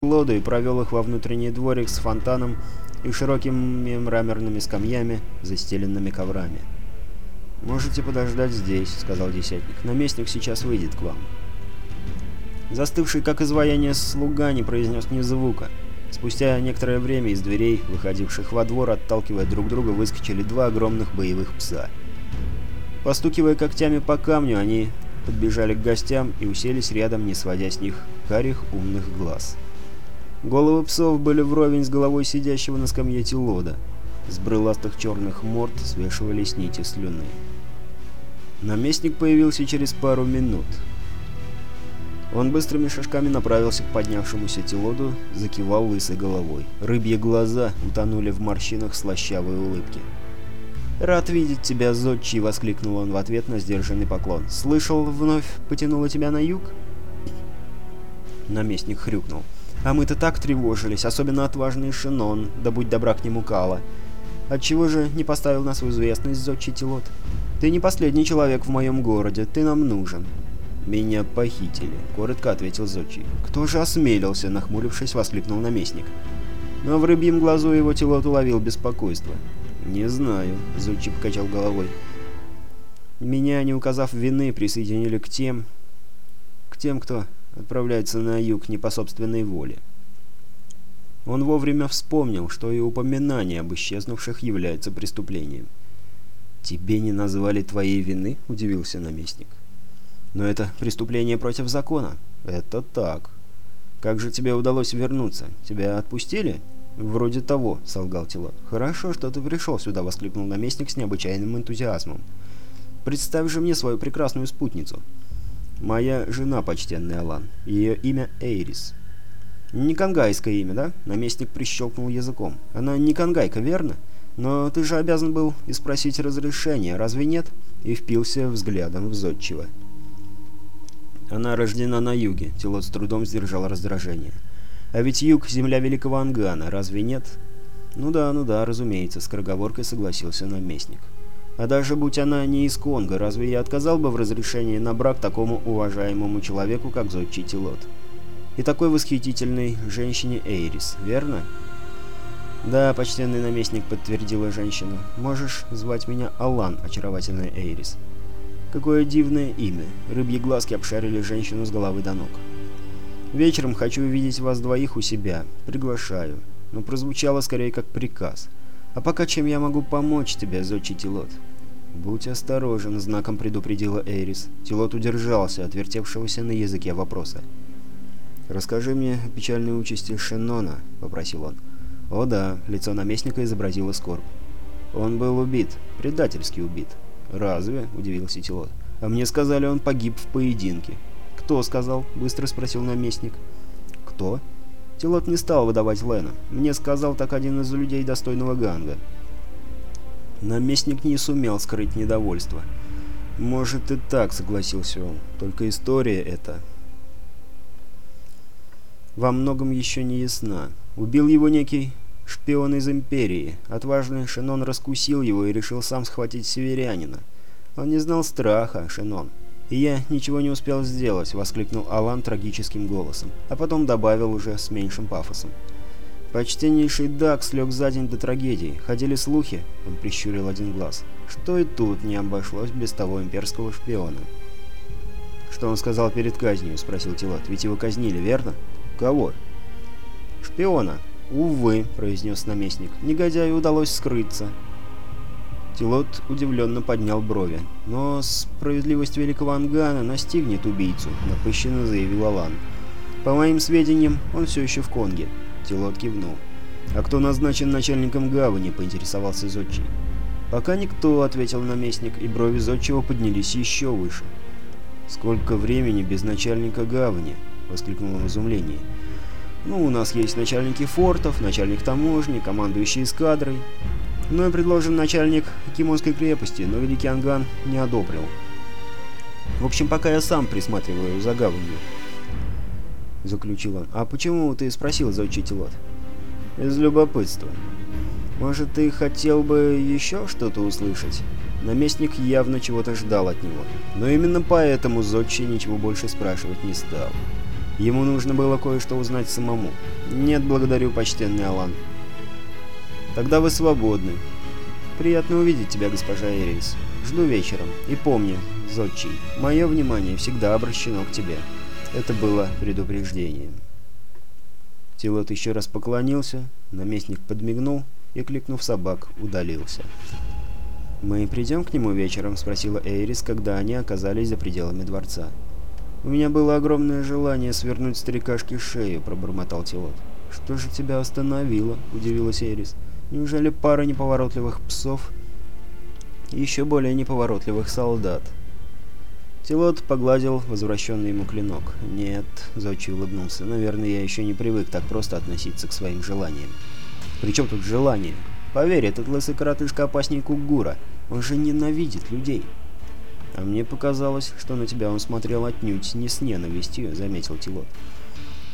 лоду и провел их во внутренний дворик с фонтаном и широкими мраморными скамьями, застеленными коврами. «Можете подождать здесь», — сказал десятник. «Наместник сейчас выйдет к вам». Застывший, как изваяние слуга, не произнес ни звука. Спустя некоторое время из дверей, выходивших во двор, отталкивая друг друга, выскочили два огромных боевых пса. Постукивая когтями по камню, они подбежали к гостям и уселись рядом, не сводя с них карих умных глаз. Головы псов были вровень с головой сидящего на скамье Тилода. С брыластых черных морд свешивались нити слюны. Наместник появился через пару минут. Он быстрыми шажками направился к поднявшемуся Тилоду, закивал лысой головой. Рыбьи глаза утонули в морщинах слащавой улыбки. «Рад видеть тебя, Зодчий!» — воскликнул он в ответ на сдержанный поклон. «Слышал, вновь потянуло тебя на юг?» Наместник хрюкнул. А мы-то так тревожились, особенно отважный Шинон, да будь добра к нему Кала. Отчего же не поставил нас в известность зодчий Тилот? Ты не последний человек в моем городе, ты нам нужен. «Меня похитили», — коротко ответил Зодчий. «Кто же осмелился?» — нахмурившись, воскликнул наместник. Но в рыбьем глазу его Тилот уловил беспокойство. «Не знаю», — Зодчий покачал головой. «Меня, не указав вины, присоединили к тем... к тем, кто отправляется на юг не по собственной воле. Он вовремя вспомнил, что и упоминание об исчезнувших является преступлением. «Тебе не назвали твоей вины?» – удивился наместник. «Но это преступление против закона». «Это так. Как же тебе удалось вернуться? Тебя отпустили?» «Вроде того», — солгал Тилот. «Хорошо, что ты пришел сюда», — воскликнул наместник с необычайным энтузиазмом. «Представь же мне свою прекрасную спутницу». «Моя жена, почтенный Алан. Ее имя Эйрис». «Не кангайское имя, да?» Наместник прищелкнул языком. «Она не кангайка, верно? Но ты же обязан был и спросить разрешения, разве нет?» И впился взглядом в зодчего. «Она рождена на юге», — Тилот с трудом сдержал раздражение. «А ведь юг — земля великого Ангана, разве нет?» «Ну да, ну да, разумеется», — скороговоркой согласился наместник. А даже будь она не из Конго, разве я отказал бы в разрешении на брак такому уважаемому человеку, как Зодчий Тилот? И такой восхитительной женщине Эйрис, верно? «Да, почтенный наместник», — подтвердила женщина. «Можешь звать меня Алан, очаровательная Эйрис». Какое дивное имя. Рыбьи глазки обшарили женщину с головы до ног. «Вечером хочу увидеть вас двоих у себя. Приглашаю». Но прозвучало скорее как приказ. «А пока чем я могу помочь тебе, Зодчий Тилот?» «Будь осторожен», — знаком предупредила Эрис. Тилот удержался от вертевшегося на языке вопроса. «Расскажи мне о печальной участи Шеннона», — попросил он. «О да», — лицо наместника изобразило скорбь. «Он был убит, предательски убит». «Разве?» — удивился Тилот. «А мне сказали, он погиб в поединке». «Кто сказал?» — быстро спросил наместник. «Кто?» Тилот не стал выдавать Лена. «Мне сказал так один из людей достойного Ганга». Наместник не сумел скрыть недовольство. «Может и так», — согласился он. «Только история эта...» «Во многом еще не ясна. Убил его некий шпион из Империи. Отважный Шенон раскусил его и решил сам схватить северянина. Он не знал страха, Шенон. И я ничего не успел сделать», — воскликнул Алан трагическим голосом, а потом добавил уже с меньшим пафосом. Почтеннейший Дакс лег за день до трагедии. Ходили слухи, он прищурил один глаз, что и тут не обошлось без того имперского шпиона. «Что он сказал перед казнью?» — спросил Тилот. «Ведь его казнили, верно?» «Кого?» «Шпиона». «Увы», — произнес наместник. «Негодяю удалось скрыться». Тилот удивленно поднял брови. «Но справедливость великого Ангана настигнет убийцу», — напыщенно заявил Алан. «По моим сведениям, он все еще в Конге». Тилот кивнул. «А кто назначен начальником гавани?» — поинтересовался Зодчий. «Пока никто», — ответил наместник, и брови Зодчего поднялись еще выше. «Сколько времени без начальника гавани?» — воскликнул он в изумлении. «Ну, у нас есть начальники фортов, начальник таможни, командующий эскадрой. Ну и предложен начальник Кимонской крепости, но Великий Анган не одобрил. В общем, пока я сам присматриваю за гаванью». — заключил он. «А почему ты спросил за учителот?» «Из любопытства. Может, ты хотел бы еще что-то услышать?» Наместник явно чего-то ждал от него. Но именно поэтому Зодчий ничего больше спрашивать не стал. Ему нужно было кое-что узнать самому. Нет, благодарю, почтенный Алан. Тогда вы свободны. Приятно увидеть тебя, госпожа Эрис. Жду вечером. И помни, Зодчий, мое внимание всегда обращено к тебе. Это было предупреждением. Тилот еще раз поклонился, наместник подмигнул и, кликнув собак, удалился. «Мы придем к нему вечером?» — спросила Эйрис, когда они оказались за пределами дворца. «У меня было огромное желание свернуть старикашке шею», — пробормотал Тилот. «Что же тебя остановило?» — удивилась Эйрис. «Неужели пара неповоротливых псов еще более неповоротливых солдат?» Тилот погладил возвращенный ему клинок. «Нет», — Зодчий улыбнулся, — «наверное, я еще не привык так просто относиться к своим желаниям». «При чем тут желание? Поверь, этот лысый коротышка опаснее Кугура. Он же ненавидит людей». «А мне показалось, что на тебя он смотрел отнюдь не с ненавистью», — заметил Тилот.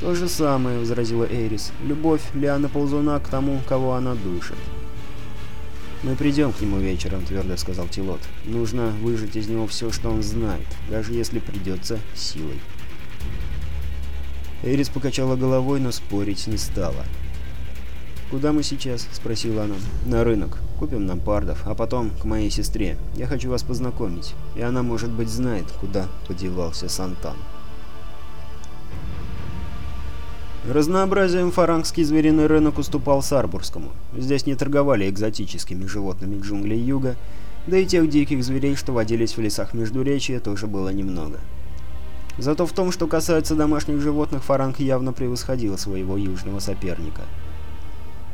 «То же самое», — возразила Эрис. «Любовь Лиана Ползуна к тому, кого она душит». «Мы придем к нему вечером», — твердо сказал Тилот. «Нужно выжать из него все, что он знает, даже если придется силой». Эрис покачала головой, но спорить не стала. «Куда мы сейчас?» — спросила она. «На рынок. Купим нам пардов, а потом к моей сестре. Я хочу вас познакомить, и она, может быть, знает, куда подевался Сантан». Разнообразием фарангский звериный рынок уступал Сарбурскому. Здесь не торговали экзотическими животными джунглей юга, да и тех диких зверей, что водились в лесах Междуречия, тоже было немного. Зато в том, что касается домашних животных, фаранг явно превосходил своего южного соперника –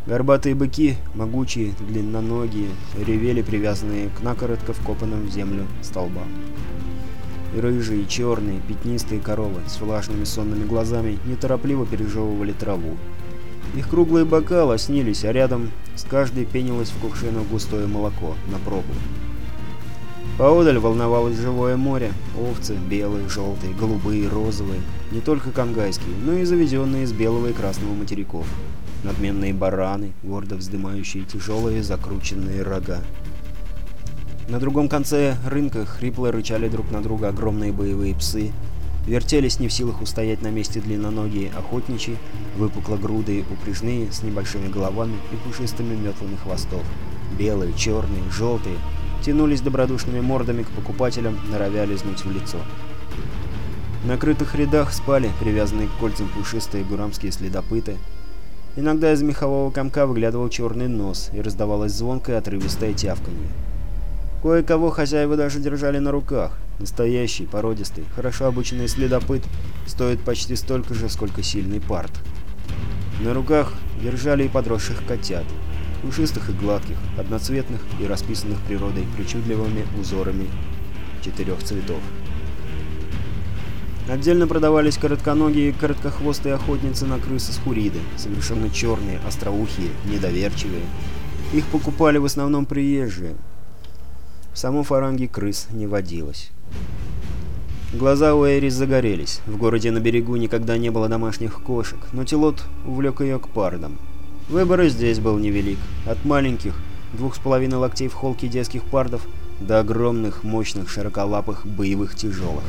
Горбатые быки, могучие, длинноногие, ревели, привязанные к накоротко вкопанным в землю столбам. И рыжие, черные, пятнистые коровы с влажными сонными глазами неторопливо пережевывали траву. Их круглые бока лоснились, а рядом с каждой пенилось в кувшинах густое молоко на пробу. Поодаль волновалось живое море. Овцы, белые, желтые, голубые, розовые. Не только кангайские, но и завезенные из белого и красного материков надменные бараны, гордо вздымающие тяжелые закрученные рога. На другом конце рынка хрипло рычали друг на друга огромные боевые псы, вертелись не в силах устоять на месте длинноногие охотничьи, выпуклогрудые упряжные с небольшими головами и пушистыми метлами хвостов. Белые, черные, желтые тянулись добродушными мордами к покупателям, норовя лизнуть в лицо. В накрытых рядах спали, привязанные к кольцам пушистые гурамские следопыты, Иногда из мехового комка выглядывал черный нос, и раздавалось звонкое отрывистое тявканье. Кое-кого хозяева даже держали на руках. Настоящий, породистый, хорошо обученный следопыт стоит почти столько же, сколько сильный парт. На руках держали и подросших котят, пушистых и гладких, одноцветных и расписанных природой причудливыми узорами четырех цветов. Отдельно продавались коротконогие короткохвостые охотницы на крысы с хуриды, совершенно черные, остроухие, недоверчивые. Их покупали в основном приезжие. В самом фаранге крыс не водилось. Глаза у Эрис загорелись. В городе на берегу никогда не было домашних кошек, но Тилот увлек ее к пардам. Выбор здесь был невелик. От маленьких, двух с половиной локтей в холке детских пардов, до огромных, мощных, широколапых, боевых тяжелых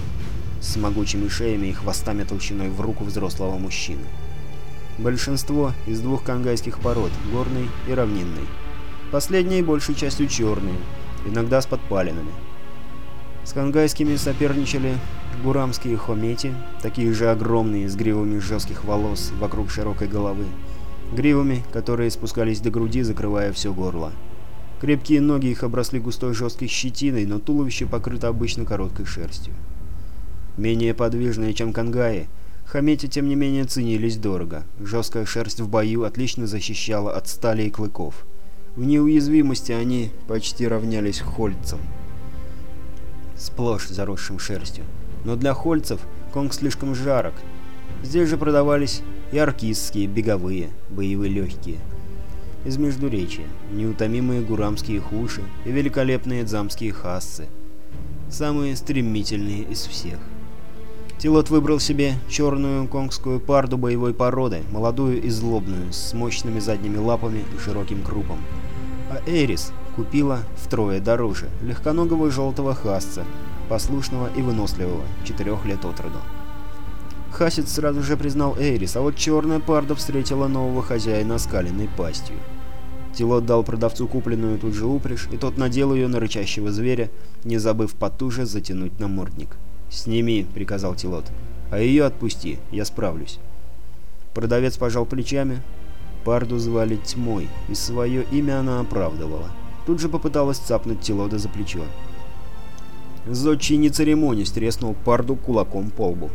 с могучими шеями и хвостами толщиной в руку взрослого мужчины. Большинство из двух кангайских пород, горной и равнинной. Последние большей частью черные, иногда с подпалинами. С кангайскими соперничали гурамские хомети, такие же огромные, с гривами жестких волос вокруг широкой головы, гривами, которые спускались до груди, закрывая все горло. Крепкие ноги их обросли густой жесткой щетиной, но туловище покрыто обычно короткой шерстью. Менее подвижные, чем кангаи, хамети тем не менее ценились дорого. Жесткая шерсть в бою отлично защищала от стали и клыков. В неуязвимости они почти равнялись хольцам. Сплошь заросшим шерстью. Но для хольцев конг слишком жарок. Здесь же продавались и аркистские, беговые, боевые легкие. Из Междуречия, неутомимые гурамские хуши и великолепные дзамские хассы. Самые стремительные из всех. Тилот выбрал себе черную конгскую парду боевой породы, молодую и злобную, с мощными задними лапами и широким крупом. А Эрис купила втрое дороже, легконогого желтого хасца, послушного и выносливого, четырех лет от роду. Хасид сразу же признал Эйрис, а вот черная парда встретила нового хозяина скаленной пастью. Тилот дал продавцу купленную тут же упряжь, и тот надел ее на рычащего зверя, не забыв потуже затянуть намордник. «Сними», — приказал Тилот, — «а ее отпусти, я справлюсь». Продавец пожал плечами. Парду звали Тьмой, и свое имя она оправдывала. Тут же попыталась цапнуть Тилода за плечо. Зодчий не церемонясь треснул Парду кулаком по лбу.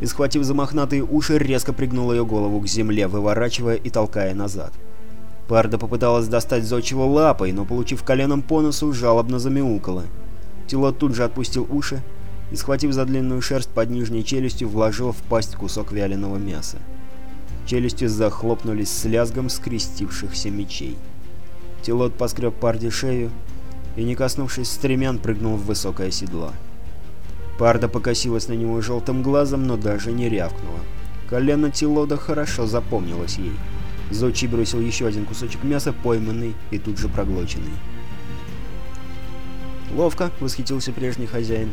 И, схватив за уши, резко пригнул ее голову к земле, выворачивая и толкая назад. Парда попыталась достать Зодчего лапой, но, получив коленом по носу, жалобно замяукала. Тилот тут же отпустил уши и, схватив за длинную шерсть под нижней челюстью, вложил в пасть кусок вяленого мяса. Челюсти захлопнулись с лязгом скрестившихся мечей. Тилот поскреб Парде шею и, не коснувшись стремян, прыгнул в высокое седло. Парда покосилась на него желтым глазом, но даже не рявкнула. Колено Тилода хорошо запомнилось ей. Зочи бросил еще один кусочек мяса, пойманный и тут же проглоченный. «Ловко», — восхитился прежний хозяин.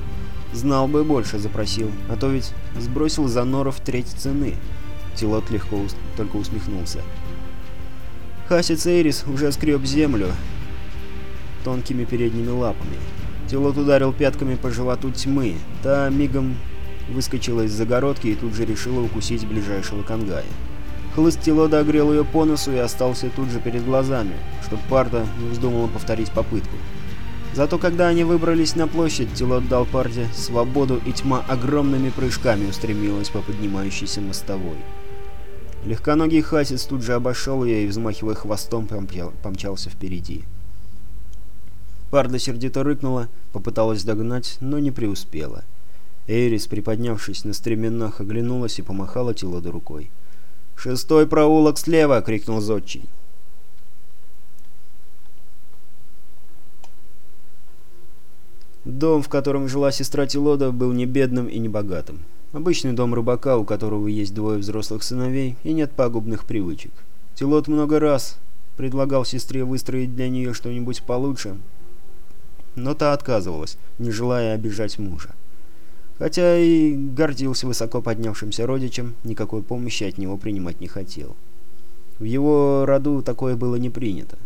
«Знал бы, больше запросил, а то ведь сбросил за норов треть цены». Тилот легко ус... только усмехнулся. Хасиц Эйрис уже скреб землю тонкими передними лапами. Тилот ударил пятками по животу тьмы. Та мигом выскочила из загородки и тут же решила укусить ближайшего конгая. Хлыст Тилода огрел ее по носу и остался тут же перед глазами, чтоб Парда не вздумала повторить попытку. Зато когда они выбрались на площадь, Тилот дал Парде свободу, и тьма огромными прыжками устремилась по поднимающейся мостовой. Легконогий хасец тут же обошел ее и, взмахивая хвостом, помчался впереди. Парда сердито рыкнула, попыталась догнать, но не преуспела. Эйрис, приподнявшись на стременах, оглянулась и помахала Тилоду рукой. «Шестой проулок слева!» — крикнул Зодчий. Дом, в котором жила сестра Тилода, был не бедным и не богатым. Обычный дом рыбака, у которого есть двое взрослых сыновей и нет пагубных привычек. Тилот много раз предлагал сестре выстроить для нее что-нибудь получше, но та отказывалась, не желая обижать мужа. Хотя и гордился высоко поднявшимся родичем, никакой помощи от него принимать не хотел. В его роду такое было не принято.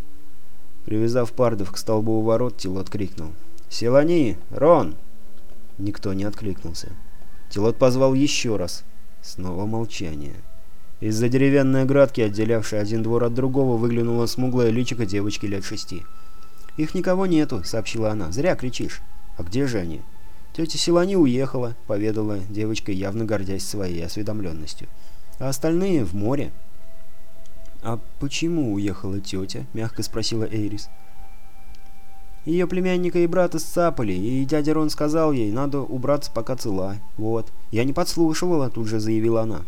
Привязав пардов к столбу у ворот, Тилот крикнул. «Селани! Рон!» Никто не откликнулся. Тилот позвал еще раз. Снова молчание. Из-за деревянной оградки, отделявшей один двор от другого, выглянула смуглая личико девочки лет шести. «Их никого нету», — сообщила она. «Зря кричишь». «А где же они?» «Тетя Силани уехала», — поведала девочка, явно гордясь своей осведомленностью. «А остальные в море». «А почему уехала тетя?» — мягко спросила Эйрис. Ее племянника и брата сцапали, и дядя Рон сказал ей, надо убраться пока цела. Вот. Я не подслушивала, тут же заявила она.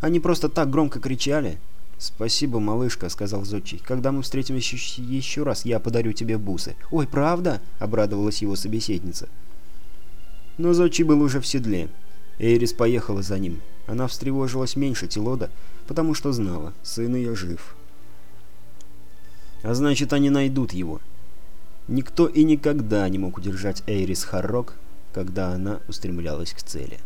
Они просто так громко кричали. «Спасибо, малышка», — сказал Зодчий. «Когда мы встретимся еще раз, я подарю тебе бусы». «Ой, правда?» — обрадовалась его собеседница. Но Зодчий был уже в седле. Эйрис поехала за ним. Она встревожилась меньше Тилода, потому что знала, сын ее жив. А значит, они найдут его. Никто и никогда не мог удержать Эйрис Харрок, когда она устремлялась к цели.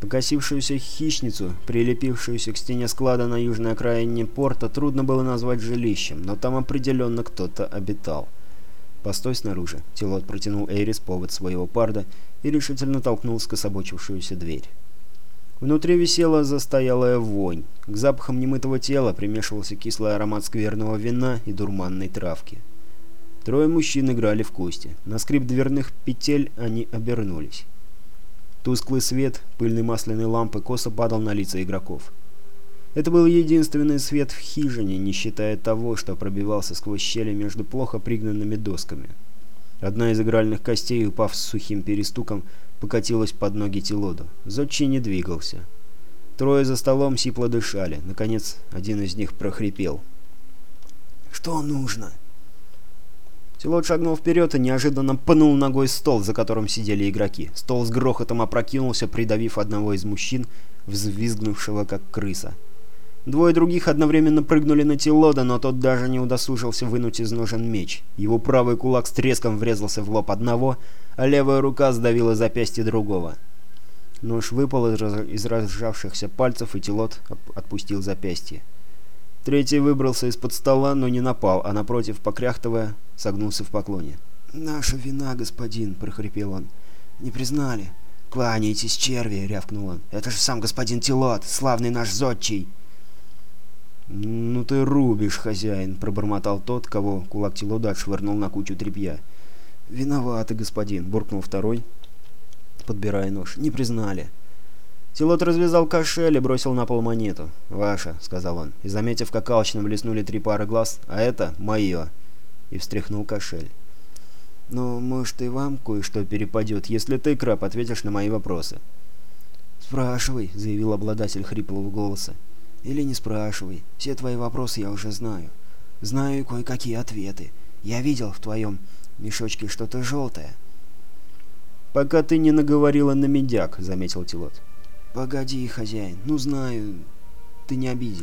Покосившуюся хищницу, прилепившуюся к стене склада на южной окраине порта, трудно было назвать жилищем, но там определенно кто-то обитал. «Постой снаружи», — Тилот протянул Эйрис повод своего парда и решительно толкнул скособочившуюся дверь. Внутри висела застоялая вонь. К запахам немытого тела примешивался кислый аромат скверного вина и дурманной травки. Трое мужчин играли в кости. На скрип дверных петель они обернулись. Тусклый свет пыльной масляной лампы косо падал на лица игроков. Это был единственный свет в хижине, не считая того, что пробивался сквозь щели между плохо пригнанными досками. Одна из игральных костей, упав с сухим перестуком, покатилась под ноги Тилоду. Зодчий не двигался. Трое за столом сипло дышали. Наконец, один из них прохрипел. «Что нужно?» Силот шагнул вперед и неожиданно пнул ногой стол, за которым сидели игроки. Стол с грохотом опрокинулся, придавив одного из мужчин, взвизгнувшего как крыса. Двое других одновременно прыгнули на Тилода, но тот даже не удосужился вынуть из ножен меч. Его правый кулак с треском врезался в лоб одного, а левая рука сдавила запястье другого. Нож выпал из разжавшихся пальцев, и Тилот отпустил запястье. Третий выбрался из-под стола, но не напал, а напротив, покряхтывая, согнулся в поклоне. «Наша вина, господин», — прохрипел он. «Не признали». «Кланяйтесь, черви!» — рявкнул он. «Это же сам господин Тилот, славный наш зодчий!» «Ну ты рубишь, хозяин!» — пробормотал тот, кого кулак Тилода отшвырнул на кучу тряпья. «Виноваты, господин!» — буркнул второй, подбирая нож. «Не признали». Тилот развязал кошель и бросил на пол монету. «Ваша», — сказал он, и, заметив, как алчно блеснули три пары глаз, «а это мое», и встряхнул кошель. «Но, может, и вам кое-что перепадет, если ты, краб, ответишь на мои вопросы». «Спрашивай», — заявил обладатель хриплого голоса. «Или не спрашивай. Все твои вопросы я уже знаю. Знаю кое-какие ответы. Я видел в твоем мешочке что-то желтое». «Пока ты не наговорила на медяк», — заметил Тилот. «Погоди, хозяин, ну знаю, ты не обидишь.